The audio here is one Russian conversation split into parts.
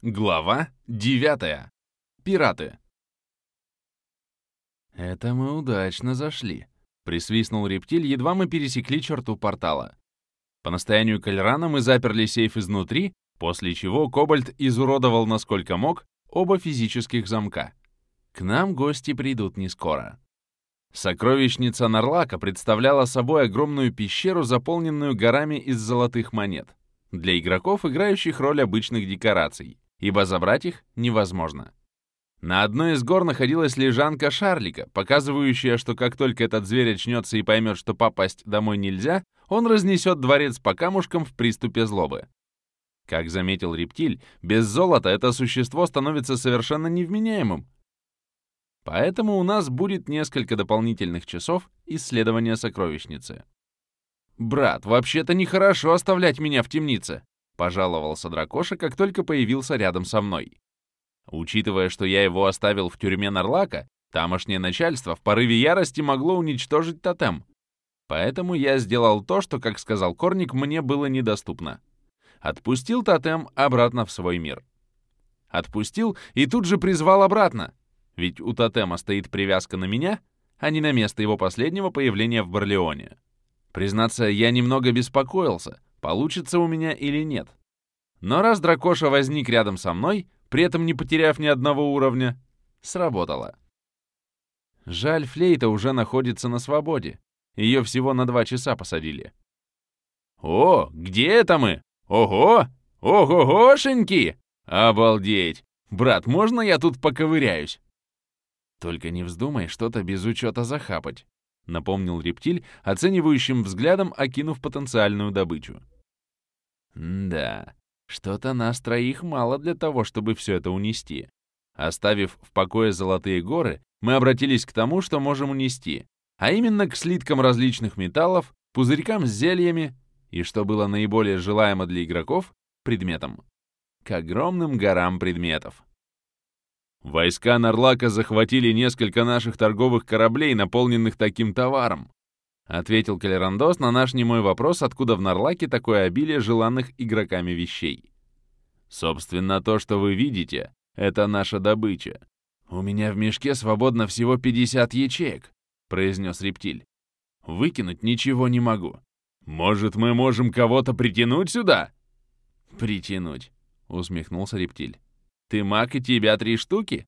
Глава 9. Пираты. «Это мы удачно зашли», — присвистнул рептиль, едва мы пересекли черту портала. По настоянию Кальрана мы заперли сейф изнутри, после чего Кобальт изуродовал насколько мог оба физических замка. К нам гости придут не скоро. Сокровищница Нарлака представляла собой огромную пещеру, заполненную горами из золотых монет, для игроков, играющих роль обычных декораций ибо забрать их невозможно. На одной из гор находилась лежанка Шарлика, показывающая, что как только этот зверь очнется и поймет, что попасть домой нельзя, он разнесет дворец по камушкам в приступе злобы. Как заметил рептиль, без золота это существо становится совершенно невменяемым. Поэтому у нас будет несколько дополнительных часов исследования сокровищницы. «Брат, вообще-то нехорошо оставлять меня в темнице», Пожаловался дракоша, как только появился рядом со мной. Учитывая, что я его оставил в тюрьме Нарлака, тамошнее начальство в порыве ярости могло уничтожить тотем. Поэтому я сделал то, что, как сказал Корник, мне было недоступно. Отпустил тотем обратно в свой мир. Отпустил и тут же призвал обратно. Ведь у тотема стоит привязка на меня, а не на место его последнего появления в Барлеоне. Признаться, я немного беспокоился — получится у меня или нет. Но раз дракоша возник рядом со мной, при этом не потеряв ни одного уровня, сработало. Жаль, флейта уже находится на свободе. Ее всего на два часа посадили. «О, где это мы? Ого! Ого-гошеньки! Обалдеть! Брат, можно я тут поковыряюсь?» «Только не вздумай что-то без учета захапать», — напомнил рептиль, оценивающим взглядом окинув потенциальную добычу. Да, что-то нас троих мало для того, чтобы все это унести. Оставив в покое золотые горы, мы обратились к тому, что можем унести, а именно к слиткам различных металлов, пузырькам с зельями и, что было наиболее желаемо для игроков, предметам. К огромным горам предметов. Войска Нарлака захватили несколько наших торговых кораблей, наполненных таким товаром. Ответил Калерандос на наш немой вопрос, откуда в Нарлаке такое обилие желанных игроками вещей. Собственно, то, что вы видите, это наша добыча. У меня в мешке свободно всего 50 ячеек, произнес рептиль. Выкинуть ничего не могу. Может, мы можем кого-то притянуть сюда? Притянуть, усмехнулся рептиль. Ты маг и тебя три штуки?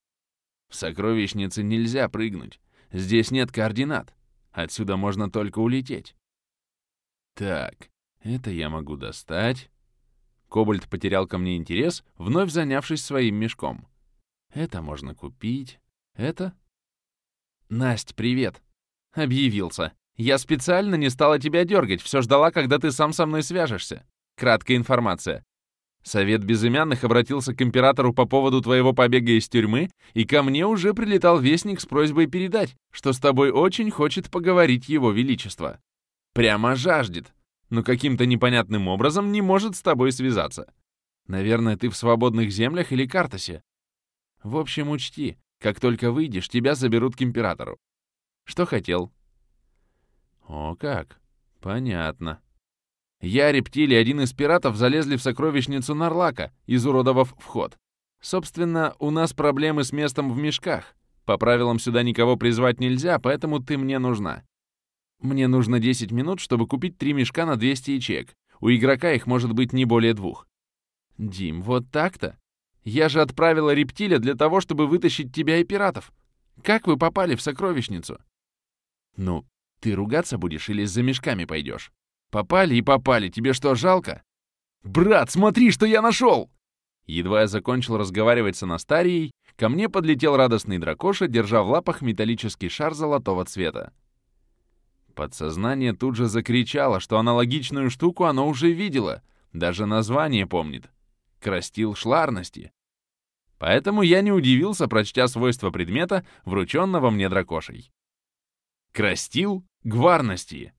В сокровищнице нельзя прыгнуть. Здесь нет координат. Отсюда можно только улететь. Так, это я могу достать. Кобальт потерял ко мне интерес, вновь занявшись своим мешком. Это можно купить. Это... Насть, привет. Объявился. Я специально не стала тебя дергать, все ждала, когда ты сам со мной свяжешься. Краткая информация. Совет Безымянных обратился к императору по поводу твоего побега из тюрьмы, и ко мне уже прилетал вестник с просьбой передать, что с тобой очень хочет поговорить его величество. Прямо жаждет, но каким-то непонятным образом не может с тобой связаться. Наверное, ты в свободных землях или Картасе. В общем, учти, как только выйдешь, тебя заберут к императору. Что хотел? О как, понятно. Я, рептилий, один из пиратов залезли в сокровищницу Нарлака, изуродовав вход. Собственно, у нас проблемы с местом в мешках. По правилам сюда никого призвать нельзя, поэтому ты мне нужна. Мне нужно 10 минут, чтобы купить три мешка на 200 ячеек. У игрока их может быть не более двух. Дим, вот так-то? Я же отправила рептиля для того, чтобы вытащить тебя и пиратов. Как вы попали в сокровищницу? Ну, ты ругаться будешь или за мешками пойдешь? Попали и попали, тебе что, жалко? Брат, смотри, что я нашел! Едва я закончил разговаривать с Анастарией, ко мне подлетел радостный дракоша, держа в лапах металлический шар золотого цвета. Подсознание тут же закричало, что аналогичную штуку оно уже видело, даже название помнит. Крастил шларности. Поэтому я не удивился, прочтя свойства предмета, врученного мне дракошей. Крастил гварности.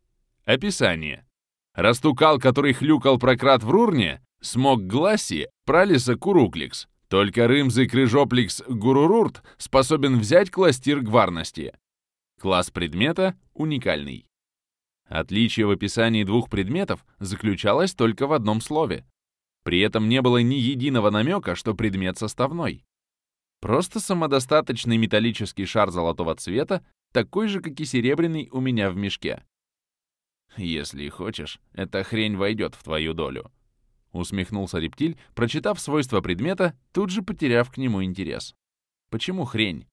Описание. Растукал, который хлюкал прократ в Рурне, смог Гласси, пралиса Курукликс. Только Рымзы Крыжопликс Гурурурт способен взять кластир гварности. Класс предмета уникальный. Отличие в описании двух предметов заключалось только в одном слове. При этом не было ни единого намека, что предмет составной. Просто самодостаточный металлический шар золотого цвета, такой же, как и серебряный у меня в мешке. «Если хочешь, эта хрень войдет в твою долю», — усмехнулся рептиль, прочитав свойства предмета, тут же потеряв к нему интерес. «Почему хрень?»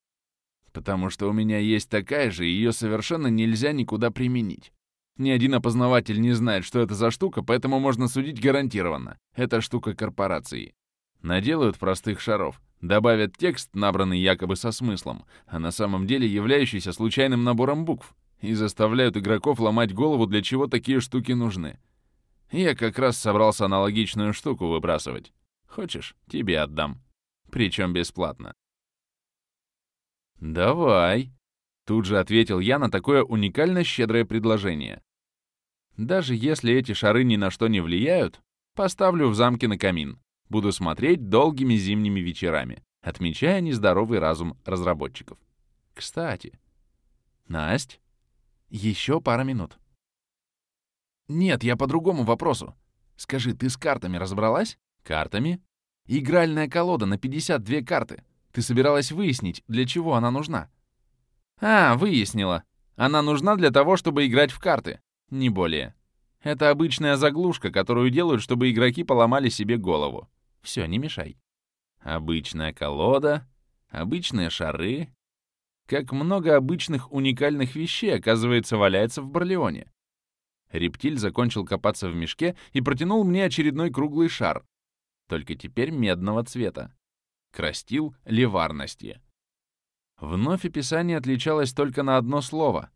«Потому что у меня есть такая же, и ее совершенно нельзя никуда применить. Ни один опознаватель не знает, что это за штука, поэтому можно судить гарантированно. Это штука корпорации. Наделают простых шаров, добавят текст, набранный якобы со смыслом, а на самом деле являющийся случайным набором букв, и заставляют игроков ломать голову, для чего такие штуки нужны. Я как раз собрался аналогичную штуку выбрасывать. Хочешь, тебе отдам. Причем бесплатно. «Давай», — тут же ответил я на такое уникально щедрое предложение. «Даже если эти шары ни на что не влияют, поставлю в замке на камин. Буду смотреть долгими зимними вечерами, отмечая нездоровый разум разработчиков. Кстати, Насть, еще пара минут. Нет, я по другому вопросу. Скажи, ты с картами разобралась? Картами? Игральная колода на 52 карты. Ты собиралась выяснить, для чего она нужна. А, выяснила. Она нужна для того, чтобы играть в карты. Не более. Это обычная заглушка, которую делают, чтобы игроки поломали себе голову. Все, не мешай. Обычная колода, обычные шары. Как много обычных уникальных вещей, оказывается, валяется в Барлеоне. Рептиль закончил копаться в мешке и протянул мне очередной круглый шар, только теперь медного цвета. Крастил леварности. Вновь описание отличалось только на одно слово,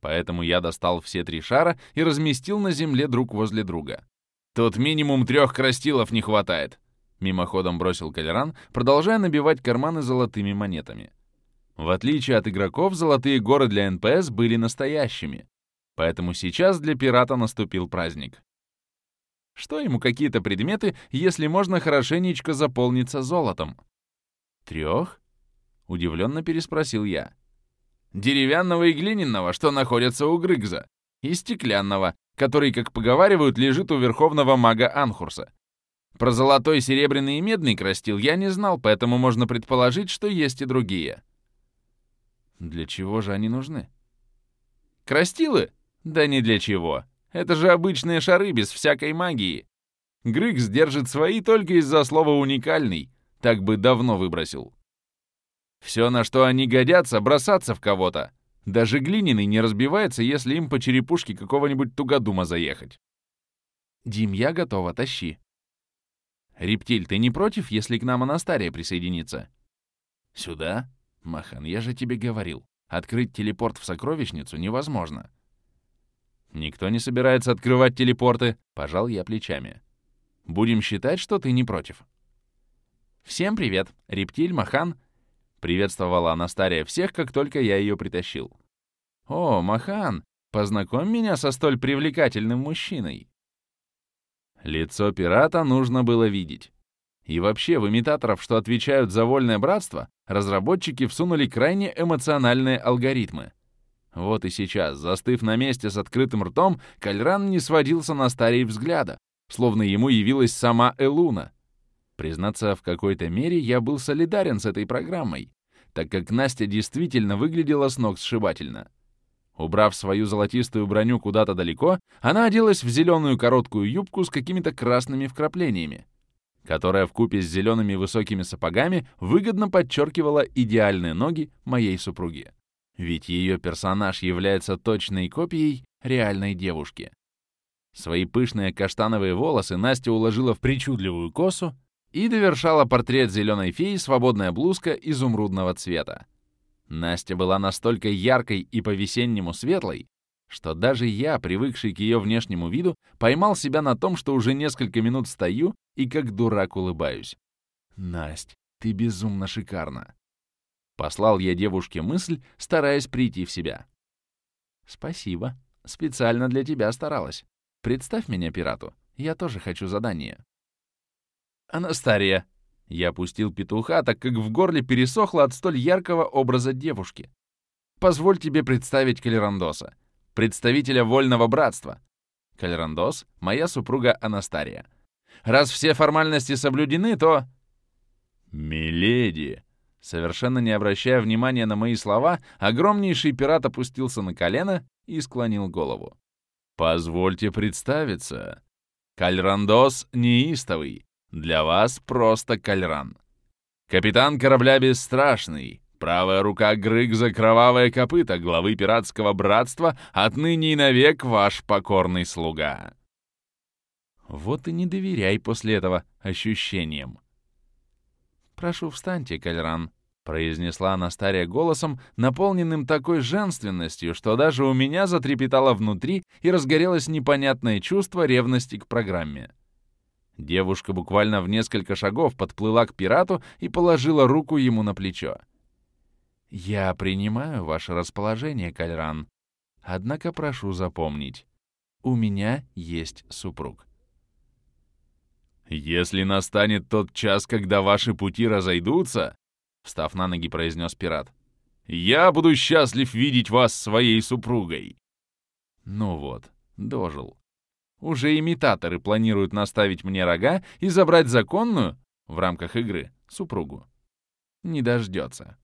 поэтому я достал все три шара и разместил на земле друг возле друга. Тут минимум трех крастилов не хватает, Мимоходом бросил Калеран, продолжая набивать карманы золотыми монетами. В отличие от игроков, золотые горы для НПС были настоящими. Поэтому сейчас для пирата наступил праздник. Что ему какие-то предметы, если можно хорошенечко заполниться золотом? Трех? Удивленно переспросил я. Деревянного и глиняного, что находятся у Грыгза, и стеклянного, который, как поговаривают, лежит у верховного мага Анхурса. Про золотой, серебряный и медный крастил я не знал, поэтому можно предположить, что есть и другие. Для чего же они нужны? Крастилы? Да не для чего. Это же обычные шары без всякой магии. Грыкс держит свои только из-за слова «уникальный», так бы давно выбросил. Все, на что они годятся, бросаться в кого-то. Даже глиняный не разбивается, если им по черепушке какого-нибудь тугодума заехать. «Дим, я готова, тащи», «Рептиль, ты не против, если к нам Анастария присоединится?» «Сюда? Махан, я же тебе говорил, открыть телепорт в сокровищницу невозможно». «Никто не собирается открывать телепорты», — пожал я плечами. «Будем считать, что ты не против». «Всем привет, Рептиль, Махан», — приветствовала Анастария всех, как только я ее притащил. «О, Махан, познакомь меня со столь привлекательным мужчиной». Лицо пирата нужно было видеть. И вообще, в имитаторов, что отвечают за вольное братство, разработчики всунули крайне эмоциональные алгоритмы. Вот и сейчас, застыв на месте с открытым ртом, Кальран не сводился на старей взгляда, словно ему явилась сама Элуна. Признаться, в какой-то мере я был солидарен с этой программой, так как Настя действительно выглядела с ног сшибательно. Убрав свою золотистую броню куда-то далеко, она оделась в зеленую короткую юбку с какими-то красными вкраплениями, которая вкупе с зелеными высокими сапогами выгодно подчеркивала идеальные ноги моей супруги. Ведь ее персонаж является точной копией реальной девушки. Свои пышные каштановые волосы Настя уложила в причудливую косу и довершала портрет зеленой феи свободная блузка изумрудного цвета. Настя была настолько яркой и по-весеннему светлой, что даже я, привыкший к ее внешнему виду, поймал себя на том, что уже несколько минут стою и как дурак улыбаюсь. «Насть, ты безумно шикарна!» Послал я девушке мысль, стараясь прийти в себя. «Спасибо. Специально для тебя старалась. Представь меня пирату. Я тоже хочу задание». «Анастария, я опустил петуха, так как в горле пересохло от столь яркого образа девушки. Позволь тебе представить Калерандоса, представителя Вольного Братства. Калерандос — моя супруга Анастария. Раз все формальности соблюдены, то...» «Миледи!» Совершенно не обращая внимания на мои слова, огромнейший пират опустился на колено и склонил голову. «Позвольте представиться. Кальрандос неистовый. Для вас просто Кальран. Капитан корабля Бесстрашный, правая рука Грыг за кровавое копыто главы пиратского братства, отныне и навек ваш покорный слуга». Вот и не доверяй после этого ощущениям. «Прошу, встаньте, Кальран», — произнесла Анастария голосом, наполненным такой женственностью, что даже у меня затрепетало внутри и разгорелось непонятное чувство ревности к программе. Девушка буквально в несколько шагов подплыла к пирату и положила руку ему на плечо. «Я принимаю ваше расположение, Кальран. Однако прошу запомнить, у меня есть супруг». «Если настанет тот час, когда ваши пути разойдутся», — встав на ноги, произнес пират, «я буду счастлив видеть вас своей супругой». Ну вот, дожил. Уже имитаторы планируют наставить мне рога и забрать законную, в рамках игры, супругу. Не дождется.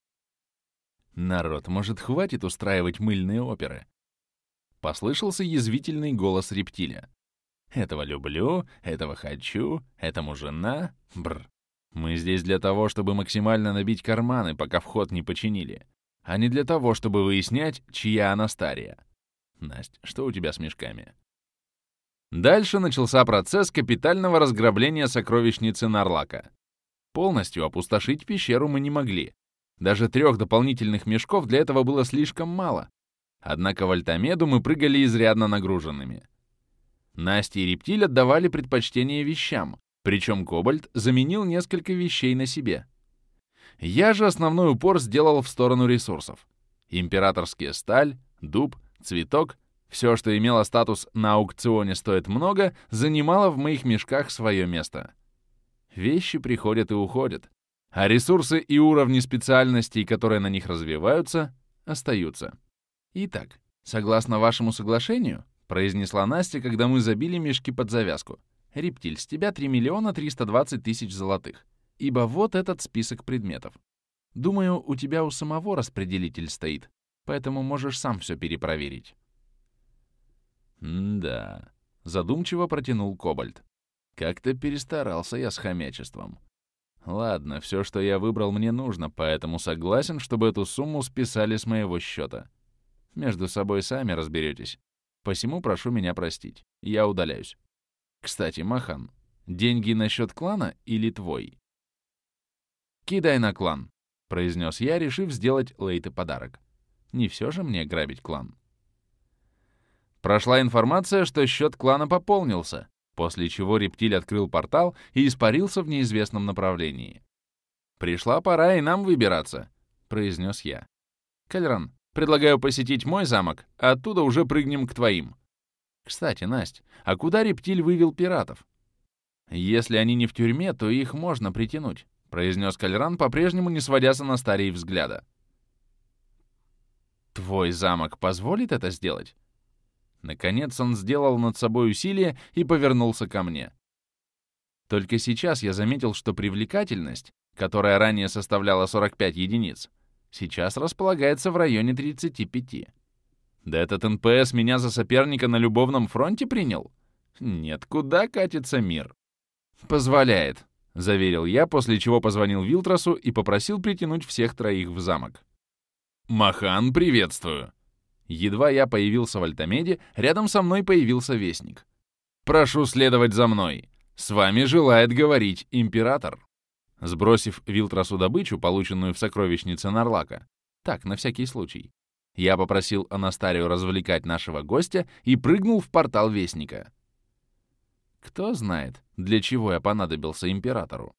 Народ, может, хватит устраивать мыльные оперы? Послышался язвительный голос рептиля. Этого люблю, этого хочу, этому жена. Бр. Мы здесь для того, чтобы максимально набить карманы, пока вход не починили, а не для того, чтобы выяснять, чья она стария. Насть, что у тебя с мешками? Дальше начался процесс капитального разграбления сокровищницы Нарлака. Полностью опустошить пещеру мы не могли. Даже трех дополнительных мешков для этого было слишком мало. Однако в Альтамеду мы прыгали изрядно нагруженными. Настя и Рептиль отдавали предпочтение вещам, причем Кобальт заменил несколько вещей на себе. Я же основной упор сделал в сторону ресурсов. Императорские сталь, дуб, цветок, все, что имело статус «на аукционе стоит много», занимало в моих мешках свое место. Вещи приходят и уходят, а ресурсы и уровни специальностей, которые на них развиваются, остаются. Итак, согласно вашему соглашению, произнесла Настя, когда мы забили мешки под завязку. «Рептиль, с тебя 3 миллиона 320 тысяч золотых. Ибо вот этот список предметов. Думаю, у тебя у самого распределитель стоит, поэтому можешь сам все перепроверить». «Да», — задумчиво протянул Кобальт. «Как-то перестарался я с хомячеством. Ладно, все, что я выбрал, мне нужно, поэтому согласен, чтобы эту сумму списали с моего счета. Между собой сами разберетесь. Посему прошу меня простить. Я удаляюсь. Кстати, Махан, деньги на счет клана или твой? Кидай на клан, произнес я, решив сделать Лейте подарок. Не все же мне грабить клан. Прошла информация, что счет клана пополнился, после чего рептиль открыл портал и испарился в неизвестном направлении. «Пришла пора и нам выбираться», — произнес я. «Кальран, Предлагаю посетить мой замок, а оттуда уже прыгнем к твоим. Кстати, Насть, а куда рептиль вывел пиратов? Если они не в тюрьме, то их можно притянуть, произнес Кальран, по-прежнему не сводя на старей взгляда. Твой замок позволит это сделать? Наконец он сделал над собой усилие и повернулся ко мне. Только сейчас я заметил, что привлекательность, которая ранее составляла 45 единиц, сейчас располагается в районе 35. Да этот НПС меня за соперника на любовном фронте принял? Нет, куда катится мир? Позволяет, — заверил я, после чего позвонил Вилтрасу и попросил притянуть всех троих в замок. «Махан, приветствую!» Едва я появился в Альтамеде, рядом со мной появился Вестник. «Прошу следовать за мной. С вами желает говорить Император». Сбросив Вилтрасу добычу, полученную в сокровищнице Нарлака, так, на всякий случай, я попросил Анастарию развлекать нашего гостя и прыгнул в портал Вестника. Кто знает, для чего я понадобился императору.